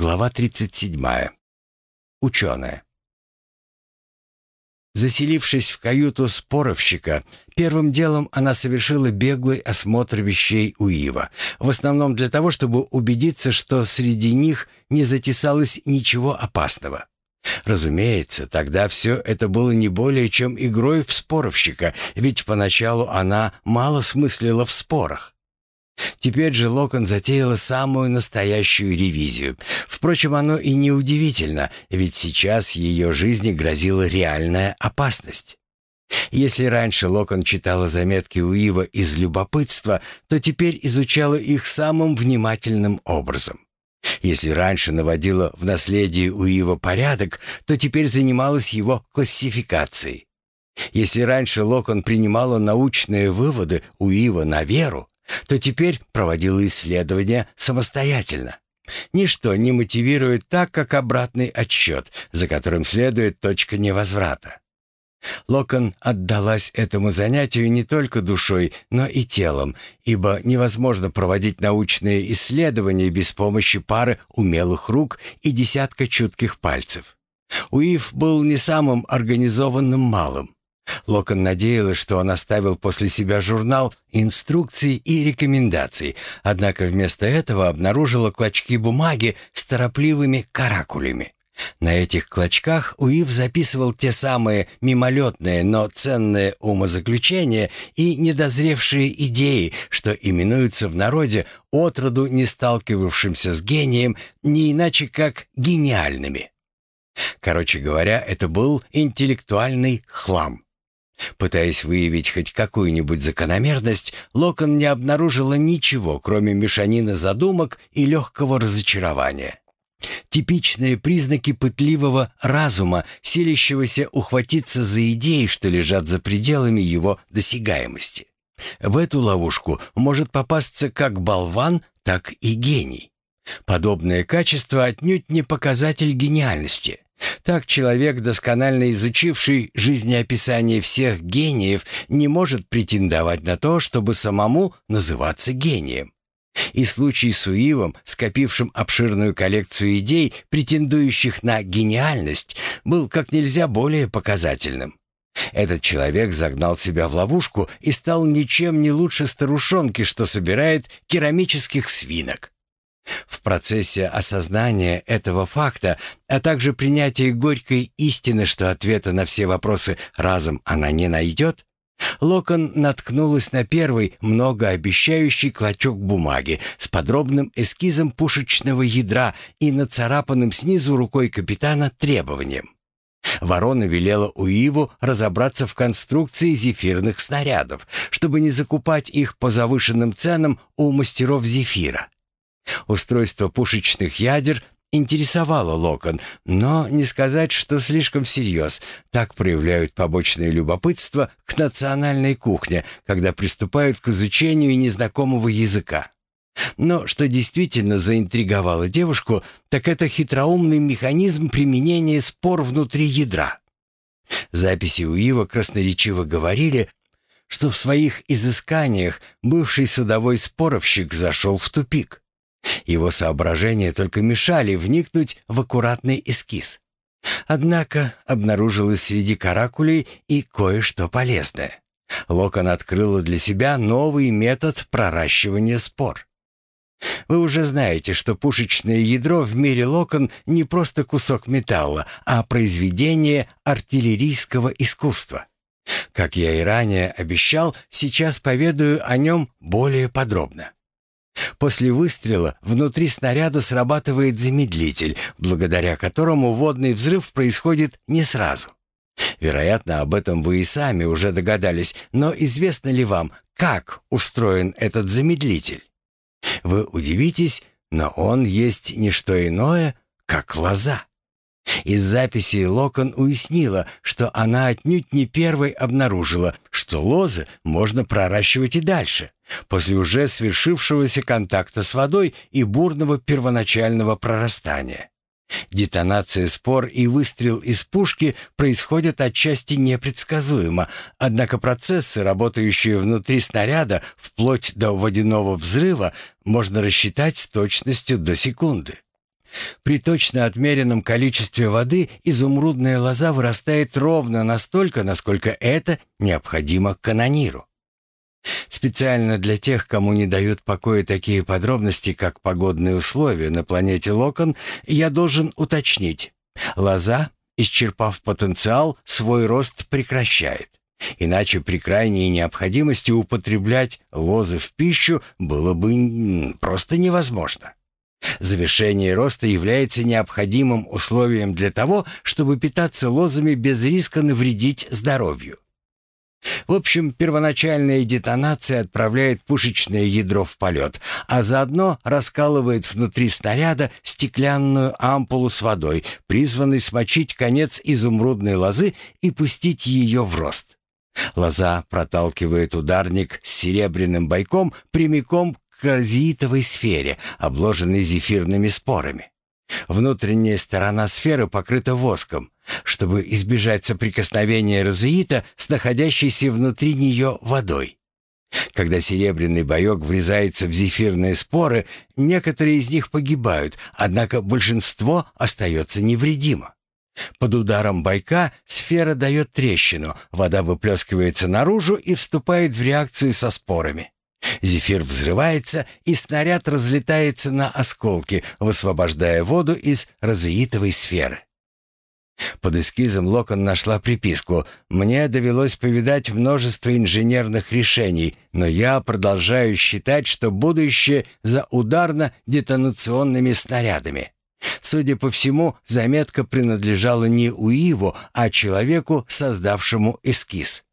Глава 37. Ученая. Заселившись в каюту споровщика, первым делом она совершила беглый осмотр вещей Уива, в основном для того, чтобы убедиться, что среди них не затесалось ничего опасного. Разумеется, тогда все это было не более чем игрой в споровщика, ведь поначалу она мало смыслила в спорах. Теперь же Локон затеяла самую настоящую ревизию. Впрочем, оно и не удивительно, ведь сейчас ее жизни грозила реальная опасность. Если раньше Локон читала заметки Уива из любопытства, то теперь изучала их самым внимательным образом. Если раньше наводила в наследии Уива порядок, то теперь занималась его классификацией. Если раньше Локон принимала научные выводы Уива на веру, то теперь проводила исследования самостоятельно. Ничто не мотивирует так, как обратный отсчет, за которым следует точка невозврата. Локон отдалась этому занятию не только душой, но и телом, ибо невозможно проводить научные исследования без помощи пары умелых рук и десятка чутких пальцев. Уив был не самым организованным малым. Локон надеялась, что он оставил после себя журнал инструкций и рекомендаций, однако вместо этого обнаружила клочки бумаги с торопливыми каракулями. На этих клочках Уив записывал те самые мимолетные, но ценные умозаключения и недозревшие идеи, что именуются в народе отроду не сталкивавшимся с гением, не иначе как гениальными. Короче говоря, это был интеллектуальный хлам. Пытаясь выявить хоть какую-нибудь закономерность, Локон не обнаружила ничего, кроме мешанины задумок и легкого разочарования. Типичные признаки пытливого разума, силящегося ухватиться за идеи, что лежат за пределами его досягаемости. В эту ловушку может попасться как болван, так и гений. Подобное качество отнюдь не показатель гениальности. Так человек, досконально изучивший жизнеописание всех гениев, не может претендовать на то, чтобы самому называться гением. И случай с Уивом, скопившим обширную коллекцию идей, претендующих на гениальность, был как нельзя более показательным. Этот человек загнал себя в ловушку и стал ничем не лучше старушонки, что собирает керамических свинок. В процессе осознания этого факта, а также принятия горькой истины, что ответа на все вопросы разом она не найдет, Локон наткнулась на первый многообещающий клочок бумаги с подробным эскизом пушечного ядра и нацарапанным снизу рукой капитана требованием. Ворона велела Уиву разобраться в конструкции зефирных снарядов, чтобы не закупать их по завышенным ценам у мастеров зефира. Устройство пушечных ядер интересовало Локон, но не сказать, что слишком всерьез. Так проявляют побочное любопытство к национальной кухне, когда приступают к изучению незнакомого языка. Но что действительно заинтриговало девушку, так это хитроумный механизм применения спор внутри ядра. Записи у Ива красноречиво говорили, что в своих изысканиях бывший судовой споровщик зашел в тупик. Его соображения только мешали вникнуть в аккуратный эскиз. Однако обнаружилось среди каракулей и кое-что полезное. Локон открыла для себя новый метод проращивания спор. Вы уже знаете, что пушечное ядро в мире Локон не просто кусок металла, а произведение артиллерийского искусства. Как я и ранее обещал, сейчас поведаю о нем более подробно. После выстрела внутри снаряда срабатывает замедлитель, благодаря которому водный взрыв происходит не сразу. Вероятно, об этом вы и сами уже догадались, но известно ли вам, как устроен этот замедлитель? Вы удивитесь, но он есть не что иное, как лоза. Из записей Локон уяснила, что она отнюдь не первой обнаружила, что лозы можно проращивать и дальше, после уже свершившегося контакта с водой и бурного первоначального прорастания. Детонация спор и выстрел из пушки происходят отчасти непредсказуемо, однако процессы, работающие внутри снаряда вплоть до водяного взрыва, можно рассчитать с точностью до секунды. При точно отмеренном количестве воды изумрудная лоза вырастает ровно настолько, насколько это необходимо канониру. Специально для тех, кому не дают покоя такие подробности, как погодные условия на планете Локон, я должен уточнить. Лоза, исчерпав потенциал, свой рост прекращает. Иначе при крайней необходимости употреблять лозы в пищу было бы просто невозможно. Завершение роста является необходимым условием для того, чтобы питаться лозами без риска навредить здоровью. В общем, первоначальная детонация отправляет пушечное ядро в полет, а заодно раскалывает внутри снаряда стеклянную ампулу с водой, призванной смочить конец изумрудной лозы и пустить ее в рост. Лоза проталкивает ударник с серебряным бойком прямиком к розиитовой сфере, обложенной зефирными спорами. Внутренняя сторона сферы покрыта воском, чтобы избежать соприкосновения розеита с находящейся внутри нее водой. Когда серебряный боек врезается в зефирные споры, некоторые из них погибают, однако большинство остается невредимо. Под ударом бойка сфера дает трещину, вода выплескивается наружу и вступает в реакцию со спорами. Зефир взрывается, и снаряд разлетается на осколки, высвобождая воду из розеитовой сферы. Под эскизом Локон нашла приписку «Мне довелось повидать множество инженерных решений, но я продолжаю считать, что будущее за ударно-детонационными снарядами». Судя по всему, заметка принадлежала не Уиву, а человеку, создавшему эскиз.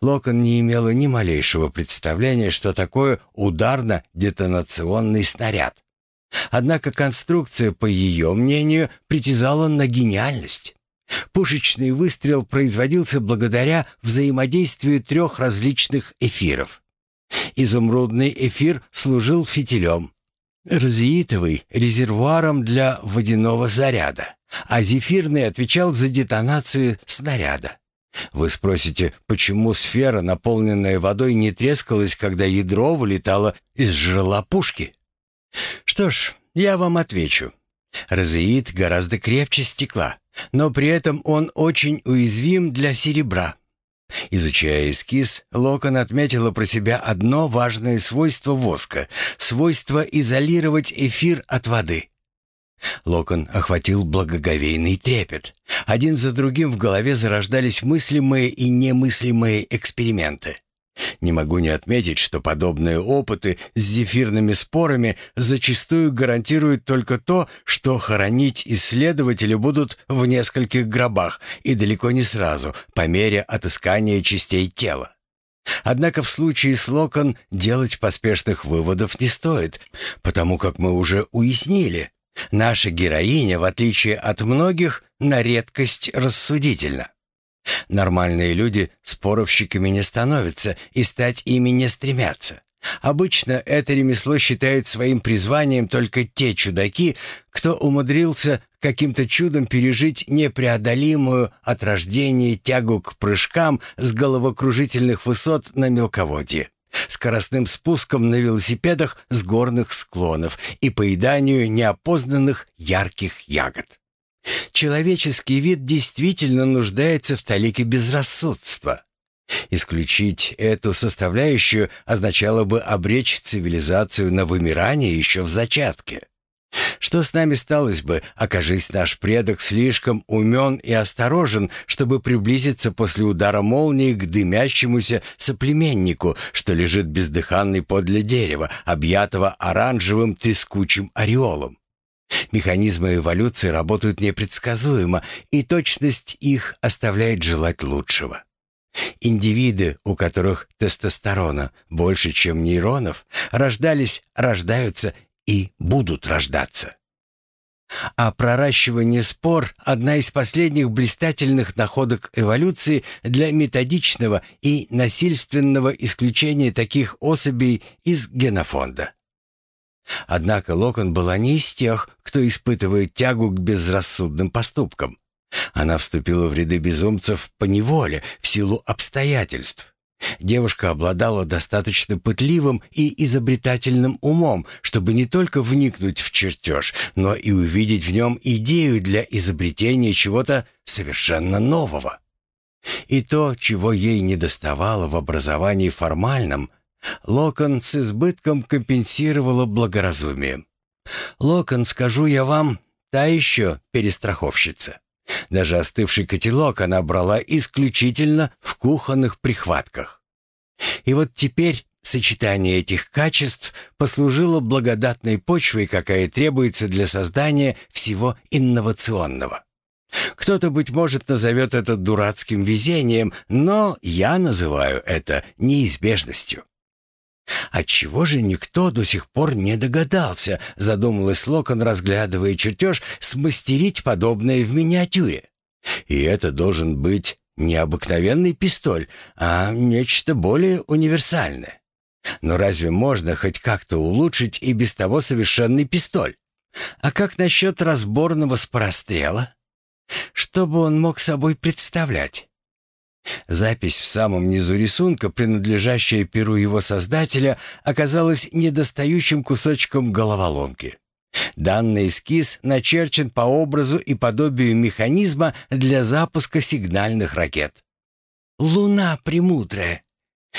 Локон не имела ни малейшего представления, что такое ударно-детонационный снаряд. Однако конструкция, по ее мнению, притязала на гениальность. Пушечный выстрел производился благодаря взаимодействию трех различных эфиров. Изумрудный эфир служил фитилем, Розеитовый — резервуаром для водяного заряда, а зефирный отвечал за детонацию снаряда. Вы спросите, почему сфера, наполненная водой, не трескалась, когда ядро вылетало из жерла пушки? Что ж, я вам отвечу. Розеит гораздо крепче стекла, но при этом он очень уязвим для серебра. Изучая эскиз, Локон отметила про себя одно важное свойство воска — свойство изолировать эфир от воды. Локон охватил благоговейный трепет. Один за другим в голове зарождались мыслимые и немыслимые эксперименты. Не могу не отметить, что подобные опыты с зефирными спорами зачастую гарантируют только то, что хоронить исследователи будут в нескольких гробах и далеко не сразу, по мере отыскания частей тела. Однако в случае с Локон делать поспешных выводов не стоит, потому как мы уже уяснили, наша героиня, в отличие от многих, на редкость рассудительна. Нормальные люди споровщиками не становятся и стать ими не стремятся. Обычно это ремесло считают своим призванием только те чудаки, кто умудрился каким-то чудом пережить непреодолимую от рождения тягу к прыжкам с головокружительных высот на мелководье, скоростным спуском на велосипедах с горных склонов и поеданию неопознанных ярких ягод. Человеческий вид действительно нуждается в талике безрассудства. Исключить эту составляющую означало бы обречь цивилизацию на вымирание еще в зачатке. Что с нами сталось бы, окажись наш предок слишком умен и осторожен, чтобы приблизиться после удара молнии к дымящемуся соплеменнику, что лежит бездыханный подле дерева, объятого оранжевым трескучим ореолом? Механизмы эволюции работают непредсказуемо, и точность их оставляет желать лучшего. Индивиды, у которых тестостерона больше, чем нейронов, рождались, рождаются и будут рождаться. А проращивание спор – одна из последних блистательных находок эволюции для методичного и насильственного исключения таких особей из генофонда. Однако Локон была не из тех, кто испытывает тягу к безрассудным поступкам. Она вступила в ряды безумцев по неволе, в силу обстоятельств. Девушка обладала достаточно пытливым и изобретательным умом, чтобы не только вникнуть в чертеж, но и увидеть в нем идею для изобретения чего-то совершенно нового. И то, чего ей недоставало в образовании формальном, Локон с избытком компенсировала благоразумием. Локон, скажу я вам, та еще перестраховщица. Даже остывший котелок она брала исключительно в кухонных прихватках. И вот теперь сочетание этих качеств послужило благодатной почвой, какая требуется для создания всего инновационного. Кто-то, быть может, назовет это дурацким везением, но я называю это неизбежностью. «Отчего же никто до сих пор не догадался?» — задумалась Локон, разглядывая чертеж, смастерить подобное в миниатюре. «И это должен быть не обыкновенный пистоль, а нечто более универсальное. Но разве можно хоть как-то улучшить и без того совершенный пистоль? А как насчет разборного скорострела? Что бы он мог собой представлять?» Запись в самом низу рисунка, принадлежащая перу его создателя, оказалась недостающим кусочком головоломки. Данный эскиз начерчен по образу и подобию механизма для запуска сигнальных ракет. «Луна премудрая!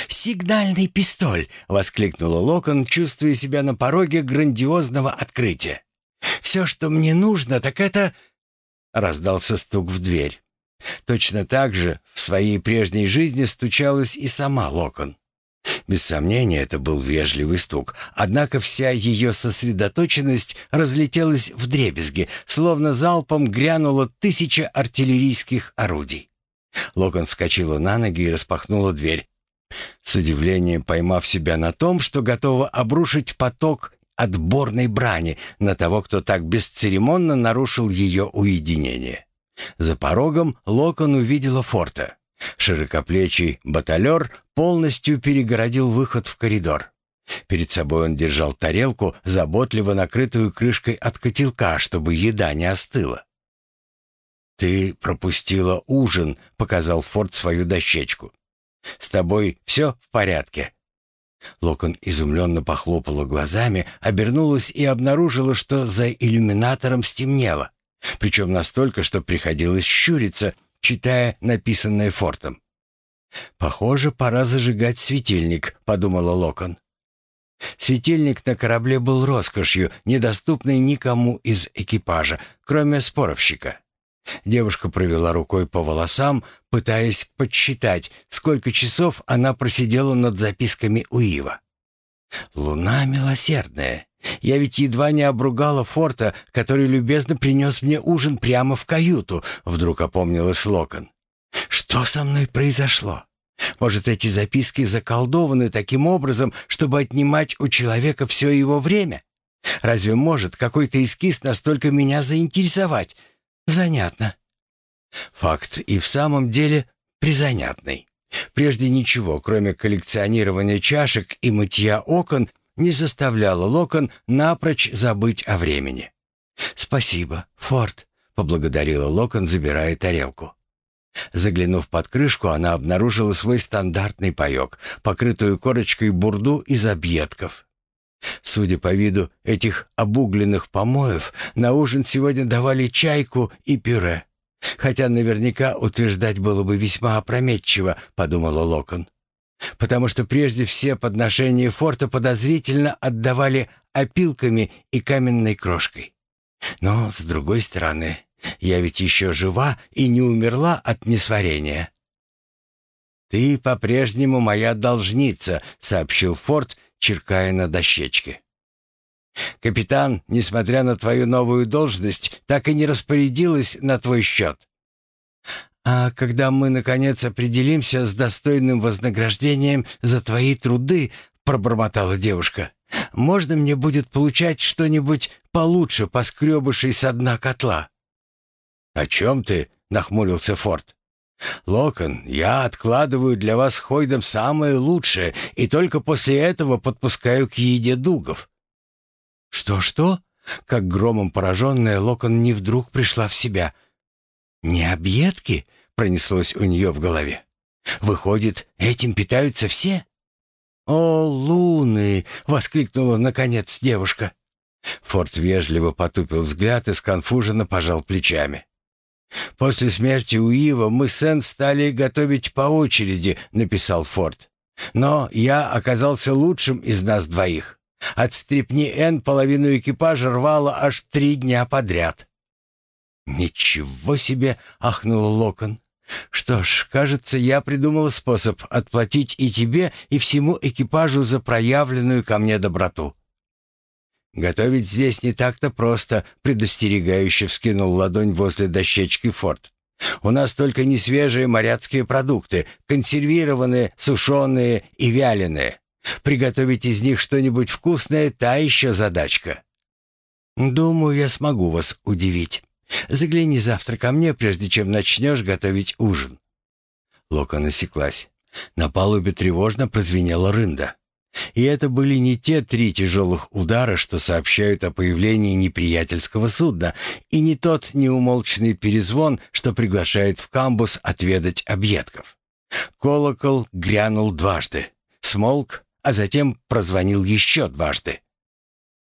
Сигнальный пистоль!» — воскликнула Локон, чувствуя себя на пороге грандиозного открытия. «Все, что мне нужно, так это...» Раздался стук в дверь. Точно так же своей прежней жизни стучалась и сама Локон. Без сомнения, это был вежливый стук, однако вся ее сосредоточенность разлетелась в дребезги, словно залпом грянуло тысяча артиллерийских орудий. Локон вскочила на ноги и распахнула дверь, с удивлением поймав себя на том, что готова обрушить поток отборной брани на того, кто так бесцеремонно нарушил ее уединение. За порогом Локон увидела форта. Широкоплечий баталер полностью перегородил выход в коридор. Перед собой он держал тарелку, заботливо накрытую крышкой от котелка, чтобы еда не остыла. «Ты пропустила ужин», — показал Форд свою дощечку. «С тобой все в порядке?» Локон изумленно похлопала глазами, обернулась и обнаружила, что за иллюминатором стемнело. Причем настолько, что приходилось щуриться, читая написанное фортом. «Похоже, пора зажигать светильник», — подумала Локон. Светильник на корабле был роскошью, недоступной никому из экипажа, кроме споровщика. Девушка провела рукой по волосам, пытаясь подсчитать, сколько часов она просидела над записками Уива. «Луна милосердная. Я ведь едва не обругала Форта, который любезно принес мне ужин прямо в каюту», — вдруг опомнилась Локон. «Что со мной произошло? Может, эти записки заколдованы таким образом, чтобы отнимать у человека все его время? Разве может какой-то эскиз настолько меня заинтересовать? Занятно». Факт и в самом деле призанятный. Прежде ничего, кроме коллекционирования чашек и мытья окон, не заставляло Локон напрочь забыть о времени. «Спасибо, Форд», — поблагодарила Локон, забирая тарелку. Заглянув под крышку, она обнаружила свой стандартный паёк, покрытую корочкой бурду из объедков. Судя по виду этих обугленных помоев, на ужин сегодня давали чайку и пюре. Хотя наверняка утверждать было бы весьма опрометчиво, подумала Локон потому что прежде все подношения форта подозрительно отдавали опилками и каменной крошкой. Но, с другой стороны, я ведь еще жива и не умерла от несварения. «Ты по-прежнему моя должница», — сообщил Форд, черкая на дощечке. «Капитан, несмотря на твою новую должность, так и не распорядилась на твой счет. А когда мы, наконец, определимся с достойным вознаграждением за твои труды, пробормотала девушка, можно мне будет получать что-нибудь получше, поскребышей со дна котла? О чем ты? нахмурился Форд. «Локон, я откладываю для вас Хойдом самое лучшее и только после этого подпускаю к еде дугов». «Что-что?» Как громом пораженная, Локон не вдруг пришла в себя. «Не объедки?» — пронеслось у нее в голове. Выходит, этим питаются все?» «О, луны!» — воскликнула, наконец, девушка. Форд вежливо потупил взгляд и сконфуженно пожал плечами. «После смерти Уива мы с Энн стали готовить по очереди», — написал Форд. «Но я оказался лучшим из нас двоих. От стрепни Энн половину экипажа рвало аж три дня подряд». «Ничего себе!» — ахнул Локон. «Что ж, кажется, я придумал способ отплатить и тебе, и всему экипажу за проявленную ко мне доброту». «Готовить здесь не так-то просто», — предостерегающе вскинул ладонь возле дощечки Форд. «У нас только несвежие моряцкие продукты, консервированные, сушеные и вяленые. Приготовить из них что-нибудь вкусное — та еще задачка». «Думаю, я смогу вас удивить. Загляни завтра ко мне, прежде чем начнешь готовить ужин». Лока насеклась. На палубе тревожно прозвенела рында. И это были не те три тяжелых удара, что сообщают о появлении неприятельского судна, и не тот неумолчный перезвон, что приглашает в камбус отведать объедков. Колокол грянул дважды, смолк, а затем прозвонил еще дважды.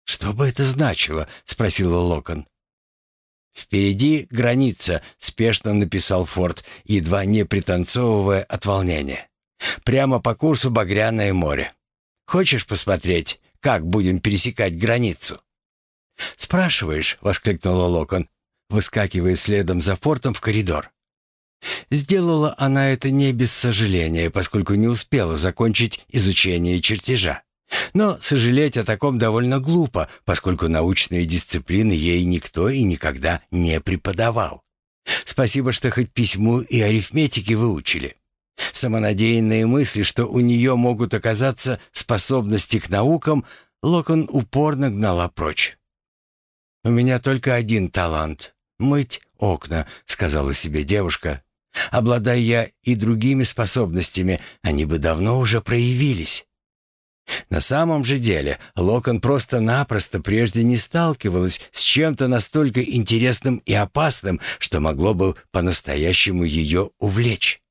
«Что бы это значило?» — спросила Локон. «Впереди граница», — спешно написал Форд, едва не пританцовывая от волнения. «Прямо по курсу Багряное море. Хочешь посмотреть, как будем пересекать границу?» «Спрашиваешь?» — воскликнула Локон, выскакивая следом за фортом в коридор. Сделала она это не без сожаления, поскольку не успела закончить изучение чертежа. Но сожалеть о таком довольно глупо, поскольку научные дисциплины ей никто и никогда не преподавал. Спасибо, что хоть письму и арифметики выучили. Самонадеянные мысли, что у нее могут оказаться способности к наукам, Локон упорно гнала прочь. «У меня только один талант — мыть окна», — сказала себе девушка. «Обладая я и другими способностями, они бы давно уже проявились». На самом же деле Локон просто-напросто прежде не сталкивалась с чем-то настолько интересным и опасным, что могло бы по-настоящему ее увлечь.